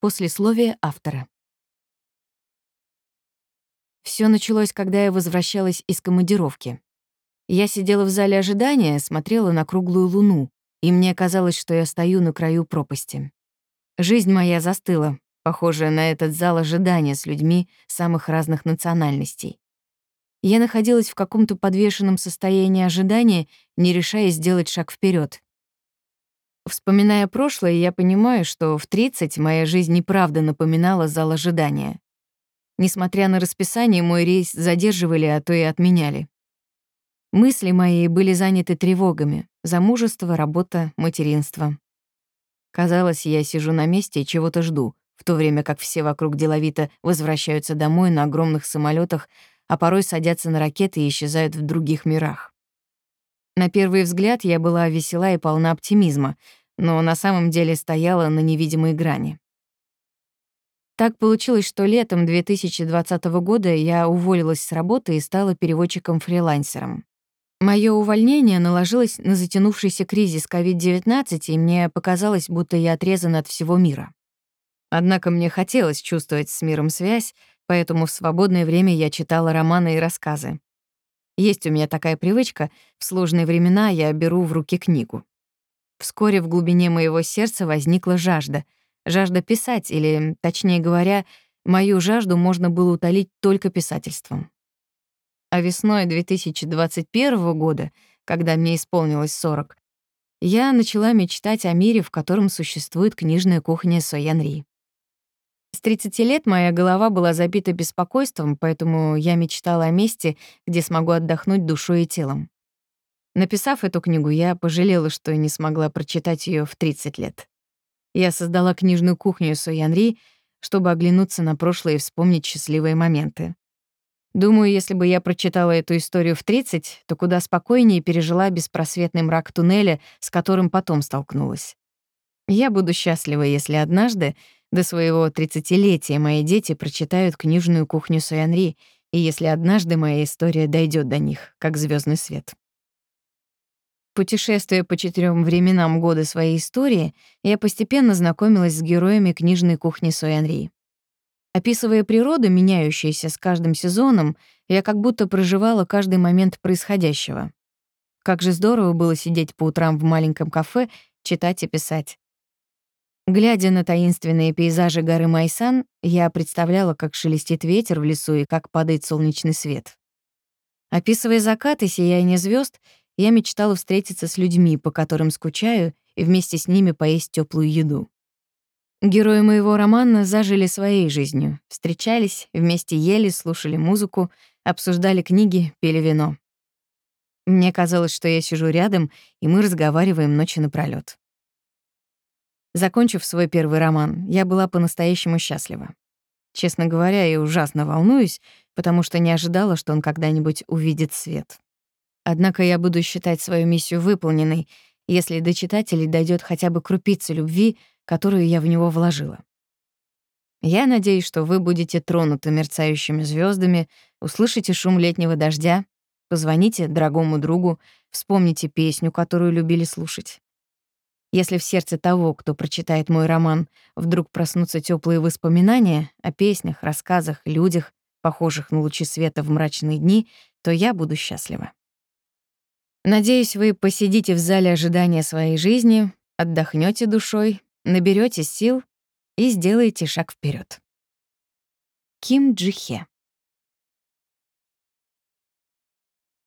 Послесловие автора. Все началось, когда я возвращалась из командировки. Я сидела в зале ожидания, смотрела на круглую луну, и мне казалось, что я стою на краю пропасти. Жизнь моя застыла, похожая на этот зал ожидания с людьми самых разных национальностей. Я находилась в каком-то подвешенном состоянии ожидания, не решая сделать шаг вперед. Вспоминая прошлое, я понимаю, что в 30 моя жизнь неправда напоминала зал ожидания. Несмотря на расписание, мой рейс задерживали, а то и отменяли. Мысли мои были заняты тревогами — замужество, работа, материнство. Казалось, я сижу на месте и чего-то жду, в то время как все вокруг деловито возвращаются домой на огромных самолетах а порой садятся на ракеты и исчезают в других мирах. На первый взгляд я была весела и полна оптимизма, но на самом деле стояла на невидимой грани. Так получилось, что летом 2020 года я уволилась с работы и стала переводчиком-фрилансером. Моё увольнение наложилось на затянувшийся кризис COVID-19, и мне показалось, будто я отрезана от всего мира. Однако мне хотелось чувствовать с миром связь, поэтому в свободное время я читала романы и рассказы. Есть у меня такая привычка, в сложные времена я беру в руки книгу. Вскоре в глубине моего сердца возникла жажда. Жажда писать, или, точнее говоря, мою жажду можно было утолить только писательством. А весной 2021 года, когда мне исполнилось 40, я начала мечтать о мире, в котором существует книжная кухня Соянри. С 30 лет моя голова была забита беспокойством, поэтому я мечтала о месте, где смогу отдохнуть душой и телом. Написав эту книгу, я пожалела, что не смогла прочитать ее в 30 лет. Я создала книжную кухню Соянри, чтобы оглянуться на прошлое и вспомнить счастливые моменты. Думаю, если бы я прочитала эту историю в 30, то куда спокойнее пережила беспросветный мрак туннеля, с которым потом столкнулась. Я буду счастлива, если однажды до своего тридцатилетия мои дети прочитают книжную кухню Суянри, и если однажды моя история дойдет до них, как звездный свет. Путешествуя по четырем временам года своей истории, я постепенно знакомилась с героями книжной кухни Суянри. Описывая природу, меняющуюся с каждым сезоном, я как будто проживала каждый момент происходящего. Как же здорово было сидеть по утрам в маленьком кафе, читать и писать. Глядя на таинственные пейзажи горы Майсан, я представляла, как шелестит ветер в лесу и как падает солнечный свет. Описывая закат и сияние звезд, я мечтала встретиться с людьми, по которым скучаю, и вместе с ними поесть теплую еду. Герои моего романа зажили своей жизнью, встречались, вместе ели, слушали музыку, обсуждали книги, пили вино. Мне казалось, что я сижу рядом, и мы разговариваем ночи напролёт. Закончив свой первый роман, я была по-настоящему счастлива. Честно говоря, я ужасно волнуюсь, потому что не ожидала, что он когда-нибудь увидит свет. Однако я буду считать свою миссию выполненной, если до читателей дойдет хотя бы крупица любви, которую я в него вложила. Я надеюсь, что вы будете тронуты мерцающими звездами, услышите шум летнего дождя, позвоните дорогому другу, вспомните песню, которую любили слушать. Если в сердце того, кто прочитает мой роман, вдруг проснутся теплые воспоминания о песнях, рассказах, людях, похожих на лучи света в мрачные дни, то я буду счастлива. Надеюсь, вы посидите в зале ожидания своей жизни, отдохнете душой, наберете сил и сделаете шаг вперед. Ким Джихе